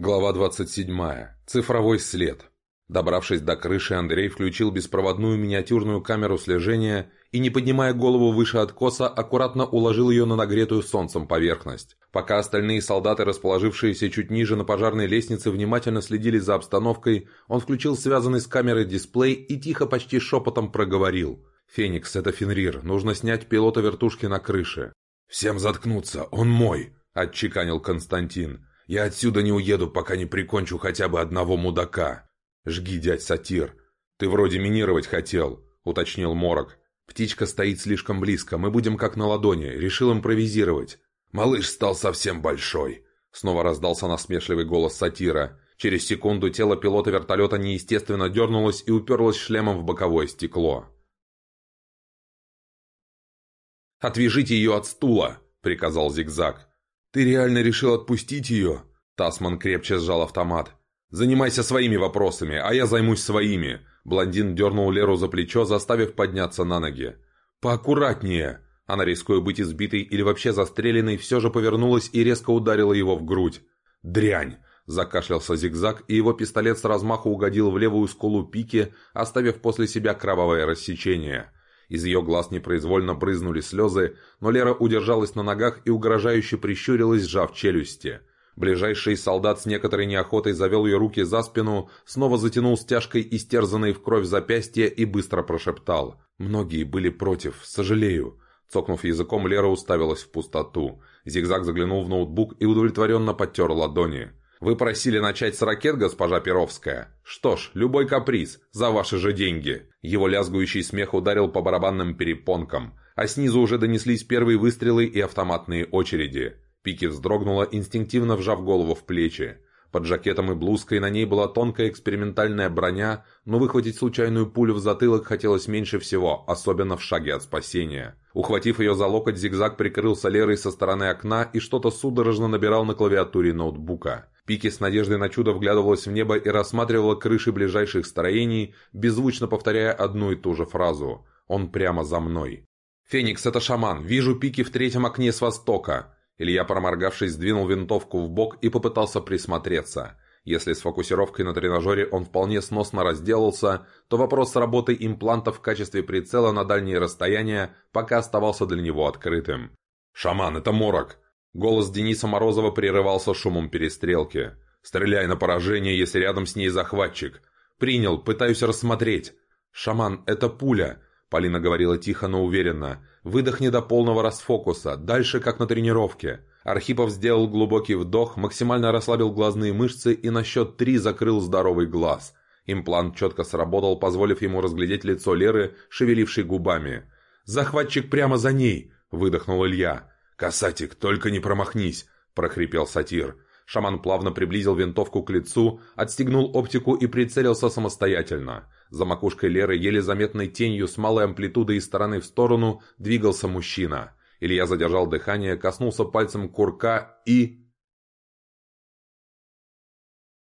Глава 27. Цифровой след. Добравшись до крыши, Андрей включил беспроводную миниатюрную камеру слежения и, не поднимая голову выше откоса, аккуратно уложил ее на нагретую солнцем поверхность. Пока остальные солдаты, расположившиеся чуть ниже на пожарной лестнице, внимательно следили за обстановкой, он включил связанный с камерой дисплей и тихо, почти шепотом проговорил. «Феникс, это Фенрир. Нужно снять пилота вертушки на крыше». «Всем заткнуться, он мой!» – отчеканил Константин. Я отсюда не уеду, пока не прикончу хотя бы одного мудака. Жги, дядь Сатир. Ты вроде минировать хотел, уточнил Морок. Птичка стоит слишком близко, мы будем как на ладони. Решил импровизировать. Малыш стал совсем большой. Снова раздался насмешливый голос Сатира. Через секунду тело пилота вертолета неестественно дернулось и уперлось шлемом в боковое стекло. «Отвяжите ее от стула!» — приказал Зигзаг. «Ты реально решил отпустить ее?» Тасман крепче сжал автомат. «Занимайся своими вопросами, а я займусь своими!» Блондин дернул Леру за плечо, заставив подняться на ноги. «Поаккуратнее!» Она, рискуя быть избитой или вообще застреленной, все же повернулась и резко ударила его в грудь. «Дрянь!» Закашлялся зигзаг, и его пистолет с размаху угодил в левую скулу пики, оставив после себя кровавое рассечение. Из ее глаз непроизвольно брызнули слезы, но Лера удержалась на ногах и угрожающе прищурилась, сжав челюсти. Ближайший солдат с некоторой неохотой завел ее руки за спину, снова затянул стяжкой истерзанной в кровь запястье и быстро прошептал. «Многие были против, сожалею». Цокнув языком, Лера уставилась в пустоту. Зигзаг заглянул в ноутбук и удовлетворенно подтер ладони. «Вы просили начать с ракет, госпожа Перовская? Что ж, любой каприз, за ваши же деньги!» Его лязгующий смех ударил по барабанным перепонкам, а снизу уже донеслись первые выстрелы и автоматные очереди. Пики вздрогнула, инстинктивно вжав голову в плечи. Под жакетом и блузкой на ней была тонкая экспериментальная броня, но выхватить случайную пулю в затылок хотелось меньше всего, особенно в шаге от спасения. Ухватив ее за локоть, зигзаг прикрылся Лерой со стороны окна и что-то судорожно набирал на клавиатуре ноутбука. Пики с надеждой на чудо вглядывалась в небо и рассматривала крыши ближайших строений, беззвучно повторяя одну и ту же фразу «Он прямо за мной». «Феникс, это шаман. Вижу пики в третьем окне с востока». Илья, проморгавшись, сдвинул винтовку в бок и попытался присмотреться. Если с фокусировкой на тренажере он вполне сносно разделался, то вопрос с работой имплантов в качестве прицела на дальние расстояния пока оставался для него открытым. «Шаман, это морок!» Голос Дениса Морозова прерывался шумом перестрелки. «Стреляй на поражение, если рядом с ней захватчик!» «Принял, пытаюсь рассмотреть!» «Шаман, это пуля!» Полина говорила тихо, но уверенно. «Выдохни до полного расфокуса, дальше как на тренировке». Архипов сделал глубокий вдох, максимально расслабил глазные мышцы и на счет три закрыл здоровый глаз. Имплант четко сработал, позволив ему разглядеть лицо Леры, шевелившей губами. «Захватчик прямо за ней!» – выдохнул Илья. «Касатик, только не промахнись!» – прохрипел сатир. Шаман плавно приблизил винтовку к лицу, отстегнул оптику и прицелился самостоятельно. За макушкой Леры, еле заметной тенью с малой амплитудой из стороны в сторону, двигался мужчина. Илья задержал дыхание, коснулся пальцем курка и...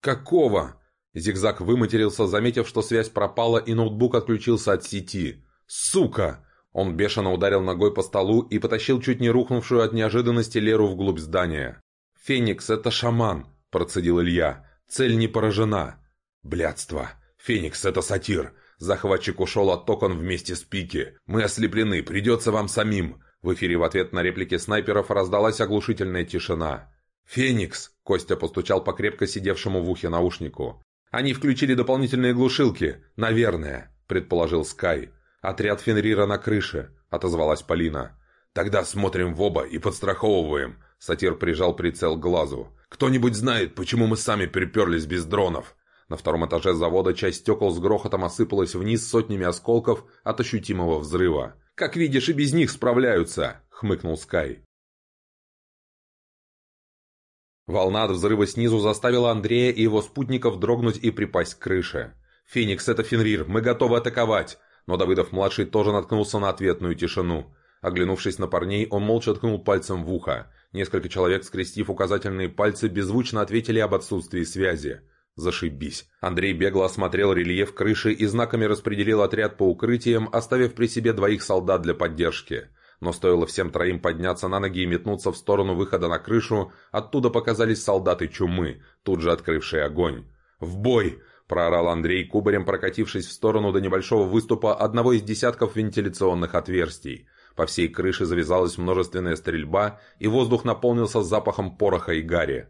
«Какого?» Зигзаг выматерился, заметив, что связь пропала и ноутбук отключился от сети. «Сука!» Он бешено ударил ногой по столу и потащил чуть не рухнувшую от неожиданности Леру вглубь здания. «Феникс, это шаман!» – процедил Илья. «Цель не поражена!» «Блядство! Феникс, это сатир! Захватчик ушел от токон вместе с Пики! Мы ослеплены, придется вам самим!» В эфире в ответ на реплики снайперов раздалась оглушительная тишина. «Феникс!» – Костя постучал по крепко сидевшему в ухе наушнику. «Они включили дополнительные глушилки, наверное», – предположил Скай. «Отряд Фенрира на крыше», — отозвалась Полина. «Тогда смотрим в оба и подстраховываем», — сатир прижал прицел к глазу. «Кто-нибудь знает, почему мы сами приперлись без дронов?» На втором этаже завода часть стекол с грохотом осыпалась вниз сотнями осколков от ощутимого взрыва. «Как видишь, и без них справляются», — хмыкнул Скай. Волна от взрыва снизу заставила Андрея и его спутников дрогнуть и припасть к крыше. «Феникс, это Фенрир, мы готовы атаковать!» Но Давыдов-младший тоже наткнулся на ответную тишину. Оглянувшись на парней, он молча ткнул пальцем в ухо. Несколько человек, скрестив указательные пальцы, беззвучно ответили об отсутствии связи. Зашибись. Андрей бегло осмотрел рельеф крыши и знаками распределил отряд по укрытиям, оставив при себе двоих солдат для поддержки. Но стоило всем троим подняться на ноги и метнуться в сторону выхода на крышу, оттуда показались солдаты чумы, тут же открывшие огонь. «В бой!» – проорал Андрей, кубарем прокатившись в сторону до небольшого выступа одного из десятков вентиляционных отверстий. По всей крыше завязалась множественная стрельба, и воздух наполнился запахом пороха и гари.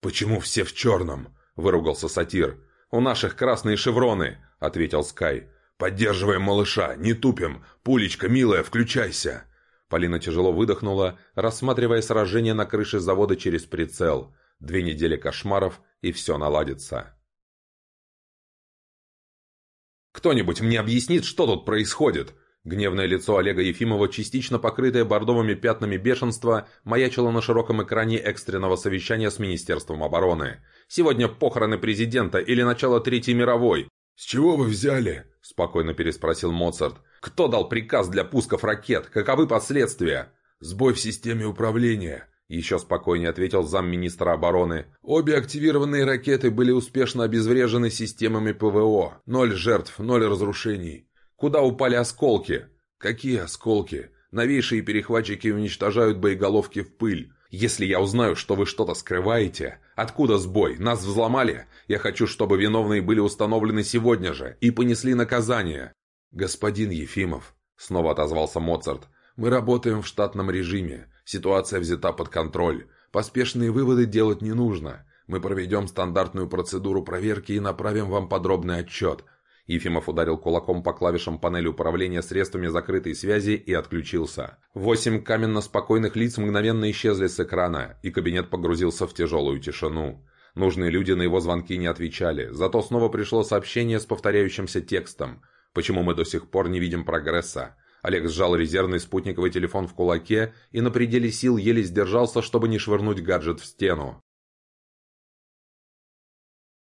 «Почему все в черном?» – выругался сатир. «У наших красные шевроны», – ответил Скай. «Поддерживаем малыша, не тупим! Пулечка, милая, включайся!» Полина тяжело выдохнула, рассматривая сражение на крыше завода через прицел. Две недели кошмаров, и все наладится. «Кто-нибудь мне объяснит, что тут происходит?» Гневное лицо Олега Ефимова, частично покрытое бордовыми пятнами бешенства, маячило на широком экране экстренного совещания с Министерством обороны. «Сегодня похороны президента или начало Третьей мировой?» «С чего вы взяли?» – спокойно переспросил Моцарт. «Кто дал приказ для пусков ракет? Каковы последствия?» «Сбой в системе управления», – еще спокойнее ответил замминистра обороны. «Обе активированные ракеты были успешно обезврежены системами ПВО. Ноль жертв, ноль разрушений. Куда упали осколки?» «Какие осколки?» «Новейшие перехватчики уничтожают боеголовки в пыль. Если я узнаю, что вы что-то скрываете, откуда сбой? Нас взломали? Я хочу, чтобы виновные были установлены сегодня же и понесли наказание. Господин Ефимов, снова отозвался Моцарт, мы работаем в штатном режиме. Ситуация взята под контроль. Поспешные выводы делать не нужно. Мы проведем стандартную процедуру проверки и направим вам подробный отчет. Ефимов ударил кулаком по клавишам панели управления средствами закрытой связи и отключился. Восемь каменно-спокойных лиц мгновенно исчезли с экрана, и кабинет погрузился в тяжелую тишину. Нужные люди на его звонки не отвечали, зато снова пришло сообщение с повторяющимся текстом. «Почему мы до сих пор не видим прогресса?» Олег сжал резервный спутниковый телефон в кулаке и на пределе сил еле сдержался, чтобы не швырнуть гаджет в стену.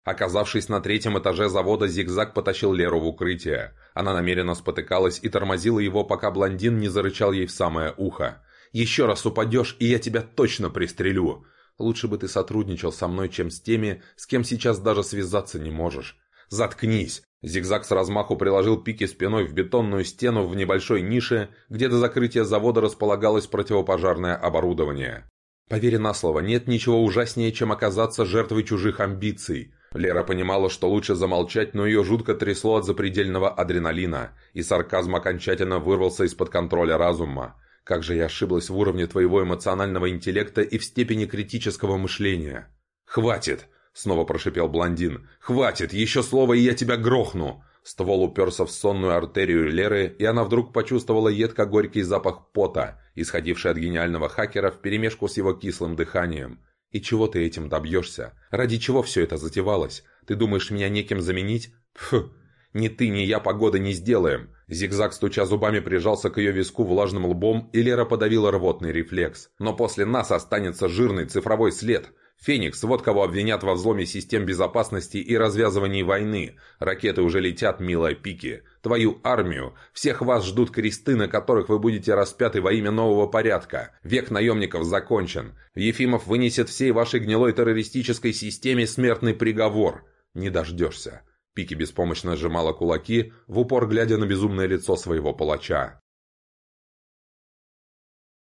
Оказавшись на третьем этаже завода, зигзаг потащил Леру в укрытие. Она намеренно спотыкалась и тормозила его, пока блондин не зарычал ей в самое ухо. «Еще раз упадешь, и я тебя точно пристрелю!» «Лучше бы ты сотрудничал со мной, чем с теми, с кем сейчас даже связаться не можешь». «Заткнись!» Зигзаг с размаху приложил пики спиной в бетонную стену в небольшой нише, где до закрытия завода располагалось противопожарное оборудование. Поверь на слово, нет ничего ужаснее, чем оказаться жертвой чужих амбиций. Лера понимала, что лучше замолчать, но ее жутко трясло от запредельного адреналина, и сарказм окончательно вырвался из-под контроля разума. «Как же я ошиблась в уровне твоего эмоционального интеллекта и в степени критического мышления!» «Хватит!» — снова прошипел блондин. «Хватит! Еще слово, и я тебя грохну!» Ствол уперся в сонную артерию Леры, и она вдруг почувствовала едко-горький запах пота, исходивший от гениального хакера вперемешку с его кислым дыханием. И чего ты этим добьешься? Ради чего все это затевалось? Ты думаешь меня неким заменить? Пф, ни ты, ни я погоды не сделаем. Зигзаг, стуча зубами, прижался к ее виску влажным лбом, и Лера подавила рвотный рефлекс. Но после нас останется жирный цифровой след – «Феникс, вот кого обвинят во взломе систем безопасности и развязывании войны. Ракеты уже летят, милая Пики. Твою армию. Всех вас ждут кресты, на которых вы будете распяты во имя нового порядка. Век наемников закончен. Ефимов вынесет всей вашей гнилой террористической системе смертный приговор. Не дождешься». Пики беспомощно сжимала кулаки, в упор глядя на безумное лицо своего палача.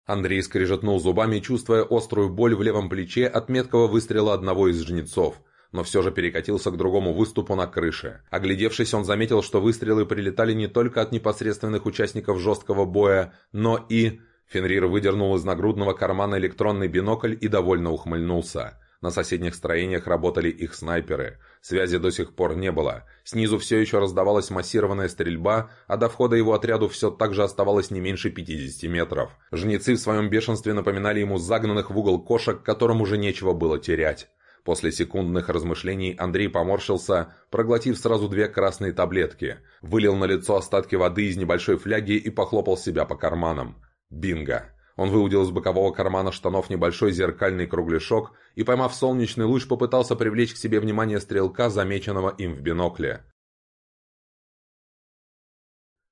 Андрей скрежетнул зубами, чувствуя острую боль в левом плече от меткого выстрела одного из жнецов, но все же перекатился к другому выступу на крыше. Оглядевшись, он заметил, что выстрелы прилетали не только от непосредственных участников жесткого боя, но и... Фенрир выдернул из нагрудного кармана электронный бинокль и довольно ухмыльнулся. На соседних строениях работали их снайперы. Связи до сих пор не было. Снизу все еще раздавалась массированная стрельба, а до входа его отряду все так же оставалось не меньше 50 метров. Жнецы в своем бешенстве напоминали ему загнанных в угол кошек, которым уже нечего было терять. После секундных размышлений Андрей поморщился, проглотив сразу две красные таблетки, вылил на лицо остатки воды из небольшой фляги и похлопал себя по карманам. Бинго! Он выудил из бокового кармана штанов небольшой зеркальный кругляшок и, поймав солнечный луч, попытался привлечь к себе внимание стрелка, замеченного им в бинокле.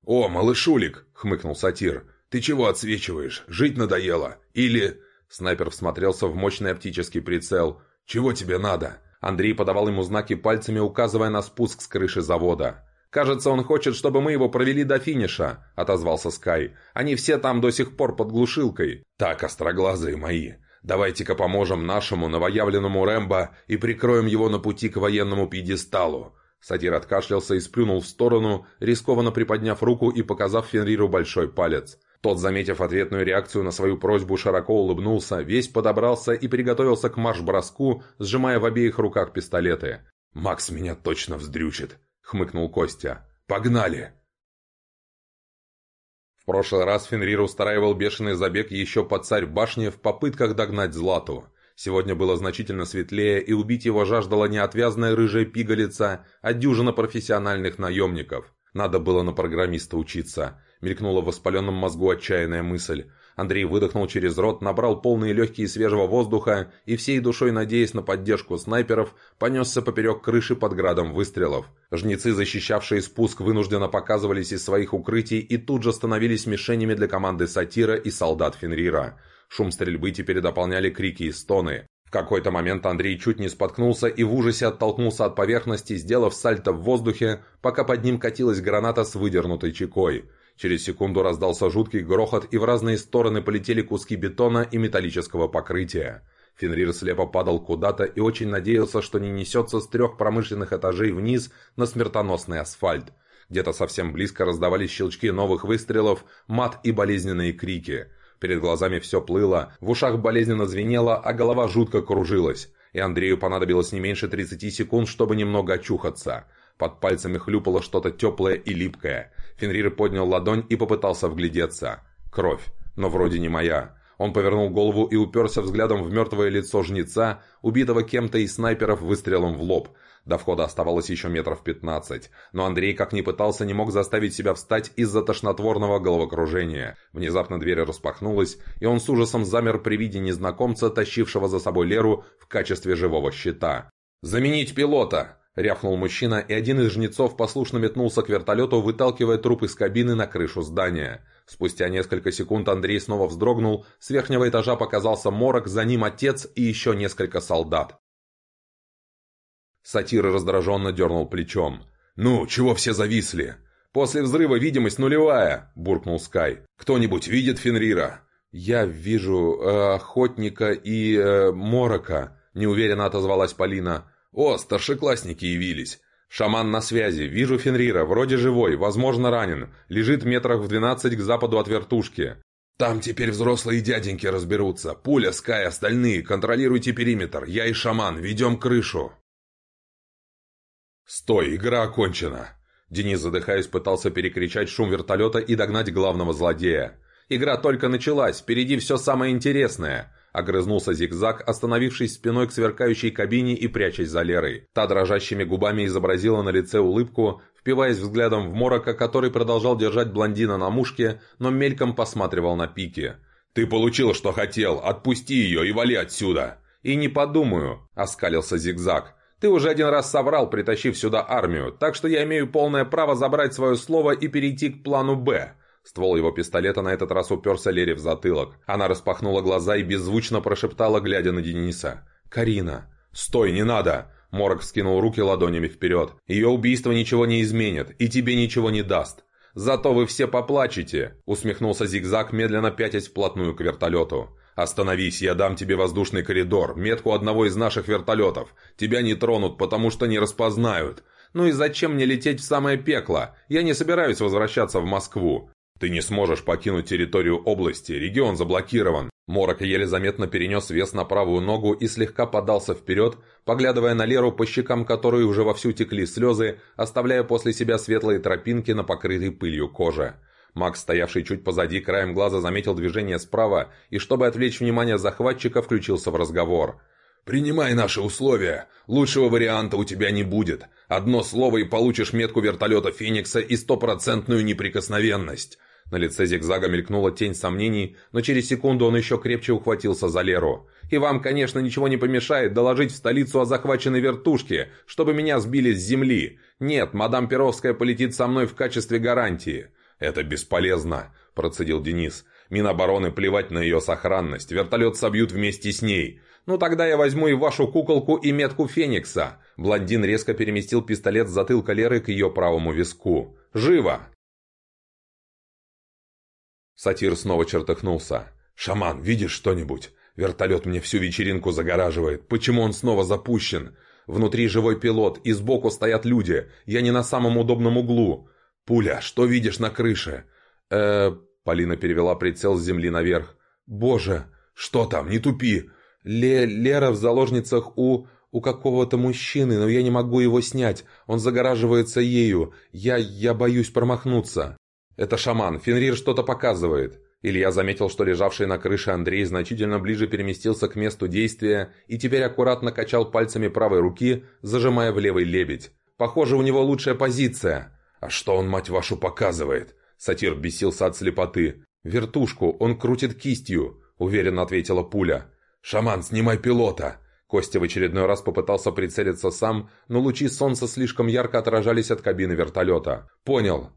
«О, малышулик!» — хмыкнул сатир. «Ты чего отсвечиваешь? Жить надоело? Или...» Снайпер всмотрелся в мощный оптический прицел. «Чего тебе надо?» Андрей подавал ему знаки пальцами, указывая на спуск с крыши завода. «Кажется, он хочет, чтобы мы его провели до финиша», — отозвался Скай. «Они все там до сих пор под глушилкой». «Так, остроглазые мои, давайте-ка поможем нашему новоявленному Рэмбо и прикроем его на пути к военному пьедесталу». Сатир откашлялся и сплюнул в сторону, рискованно приподняв руку и показав Фенриру большой палец. Тот, заметив ответную реакцию на свою просьбу, широко улыбнулся, весь подобрался и приготовился к марш-броску, сжимая в обеих руках пистолеты. «Макс меня точно вздрючит», — хмыкнул Костя. «Погнали!» В прошлый раз Фенрир устраивал бешеный забег еще под царь башни в попытках догнать Злату. Сегодня было значительно светлее, и убить его жаждала не отвязная рыжая пигалица, а дюжина профессиональных наемников. Надо было на программиста учиться. Мелькнула в воспаленном мозгу отчаянная мысль. Андрей выдохнул через рот, набрал полные легкие свежего воздуха и всей душой, надеясь на поддержку снайперов, понесся поперек крыши под градом выстрелов. Жнецы, защищавшие спуск, вынужденно показывались из своих укрытий и тут же становились мишенями для команды Сатира и солдат Фенрира. Шум стрельбы теперь дополняли крики и стоны. В какой-то момент Андрей чуть не споткнулся и в ужасе оттолкнулся от поверхности, сделав сальто в воздухе, пока под ним катилась граната с выдернутой чекой. Через секунду раздался жуткий грохот, и в разные стороны полетели куски бетона и металлического покрытия. Фенрир слепо падал куда-то и очень надеялся, что не несется с трех промышленных этажей вниз на смертоносный асфальт. Где-то совсем близко раздавались щелчки новых выстрелов, мат и болезненные крики. Перед глазами все плыло, в ушах болезненно звенело, а голова жутко кружилась. И Андрею понадобилось не меньше 30 секунд, чтобы немного очухаться. Под пальцами хлюпало что-то теплое и липкое. Фенрир поднял ладонь и попытался вглядеться. Кровь, но вроде не моя. Он повернул голову и уперся взглядом в мертвое лицо жнеца, убитого кем-то из снайперов выстрелом в лоб. До входа оставалось еще метров пятнадцать, но Андрей, как ни пытался, не мог заставить себя встать из-за тошнотворного головокружения. Внезапно дверь распахнулась, и он с ужасом замер при виде незнакомца, тащившего за собой Леру в качестве живого щита. «Заменить пилота!» — рявкнул мужчина, и один из жнецов послушно метнулся к вертолету, выталкивая труп из кабины на крышу здания. Спустя несколько секунд Андрей снова вздрогнул, с верхнего этажа показался морок, за ним отец и еще несколько солдат. Сатир раздраженно дернул плечом. «Ну, чего все зависли?» «После взрыва видимость нулевая», — буркнул Скай. «Кто-нибудь видит Фенрира?» «Я вижу э, охотника и э, морока», — неуверенно отозвалась Полина. «О, старшеклассники явились. Шаман на связи. Вижу Фенрира. Вроде живой. Возможно, ранен. Лежит метрах в двенадцать к западу от вертушки. Там теперь взрослые дяденьки разберутся. Пуля, Скай, остальные. Контролируйте периметр. Я и шаман. Ведем крышу». «Стой, игра окончена!» Денис, задыхаясь, пытался перекричать шум вертолета и догнать главного злодея. «Игра только началась, впереди все самое интересное!» Огрызнулся зигзаг, остановившись спиной к сверкающей кабине и прячась за Лерой. Та дрожащими губами изобразила на лице улыбку, впиваясь взглядом в Морока, который продолжал держать блондина на мушке, но мельком посматривал на пики. «Ты получил, что хотел! Отпусти ее и вали отсюда!» «И не подумаю!» – оскалился зигзаг. «Ты уже один раз соврал, притащив сюда армию, так что я имею полное право забрать свое слово и перейти к плану «Б». Ствол его пистолета на этот раз уперся Лере в затылок. Она распахнула глаза и беззвучно прошептала, глядя на Дениса. «Карина!» «Стой, не надо!» Морок вскинул руки ладонями вперед. «Ее убийство ничего не изменит, и тебе ничего не даст. Зато вы все поплачете!» Усмехнулся зигзаг, медленно пятясь вплотную к вертолету. «Остановись, я дам тебе воздушный коридор, метку одного из наших вертолетов. Тебя не тронут, потому что не распознают. Ну и зачем мне лететь в самое пекло? Я не собираюсь возвращаться в Москву. «Ты не сможешь покинуть территорию области, регион заблокирован». Морок еле заметно перенес вес на правую ногу и слегка подался вперед, поглядывая на Леру, по щекам которой уже вовсю текли слезы, оставляя после себя светлые тропинки на покрытой пылью коже. Макс, стоявший чуть позади, краем глаза заметил движение справа и, чтобы отвлечь внимание захватчика, включился в разговор. «Принимай наши условия. Лучшего варианта у тебя не будет. Одно слово и получишь метку вертолета «Феникса» и стопроцентную неприкосновенность. На лице зигзага мелькнула тень сомнений, но через секунду он еще крепче ухватился за Леру. «И вам, конечно, ничего не помешает доложить в столицу о захваченной вертушке, чтобы меня сбили с земли. Нет, мадам Перовская полетит со мной в качестве гарантии». «Это бесполезно», – процедил Денис. «Минобороны плевать на ее сохранность. Вертолет собьют вместе с ней. «Ну тогда я возьму и вашу куколку и метку Феникса». Блондин резко переместил пистолет с затылка Леры к ее правому виску. «Живо!» Сатир снова чертыхнулся. «Шаман, видишь что-нибудь? Вертолет мне всю вечеринку загораживает. Почему он снова запущен? Внутри живой пилот, и сбоку стоят люди. Я не на самом удобном углу. Пуля, что видишь на крыше?» «Э...» Полина перевела прицел с земли наверх. «Боже, что там? Не тупи!» Ле «Лера в заложницах у... у какого-то мужчины, но я не могу его снять. Он загораживается ею. Я... я боюсь промахнуться». «Это шаман. Фенрир что-то показывает». Илья заметил, что лежавший на крыше Андрей значительно ближе переместился к месту действия и теперь аккуратно качал пальцами правой руки, зажимая в левый лебедь. «Похоже, у него лучшая позиция». «А что он, мать вашу, показывает?» Сатир бесился от слепоты. «Вертушку, он крутит кистью», — уверенно ответила пуля. «Шаман, снимай пилота!» Костя в очередной раз попытался прицелиться сам, но лучи солнца слишком ярко отражались от кабины вертолета. «Понял!»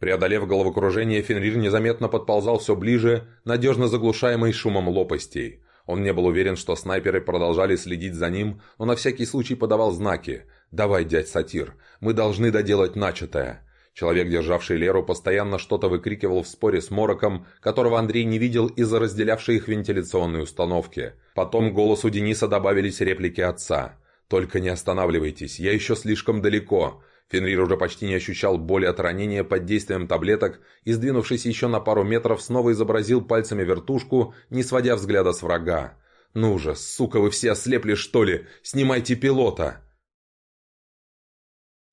Преодолев головокружение, Фенрир незаметно подползал все ближе, надежно заглушаемый шумом лопастей. Он не был уверен, что снайперы продолжали следить за ним, но на всякий случай подавал знаки. «Давай, дядь Сатир, мы должны доделать начатое». Человек, державший Леру, постоянно что-то выкрикивал в споре с Мороком, которого Андрей не видел из-за разделявшей их вентиляционной установки. Потом голосу Дениса добавились реплики отца. «Только не останавливайтесь, я еще слишком далеко. Фенрир уже почти не ощущал боли от ранения под действием таблеток и, сдвинувшись еще на пару метров, снова изобразил пальцами вертушку, не сводя взгляда с врага. «Ну же, сука, вы все ослепли, что ли? Снимайте пилота!»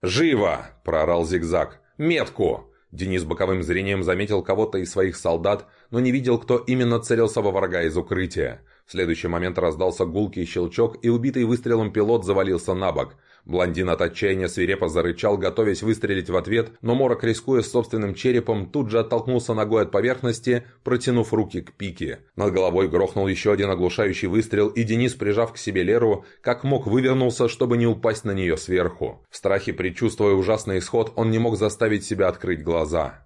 «Живо!» – проорал зигзаг. «Метку!» Денис боковым зрением заметил кого-то из своих солдат, но не видел, кто именно целился во врага из укрытия. В следующий момент раздался гулкий щелчок, и убитый выстрелом пилот завалился на бок. Блондин от отчаяния свирепо зарычал, готовясь выстрелить в ответ, но Морок, рискуя собственным черепом, тут же оттолкнулся ногой от поверхности, протянув руки к пике. Над головой грохнул еще один оглушающий выстрел, и Денис, прижав к себе Леру, как мог вывернулся, чтобы не упасть на нее сверху. В страхе, предчувствуя ужасный исход, он не мог заставить себя открыть глаза.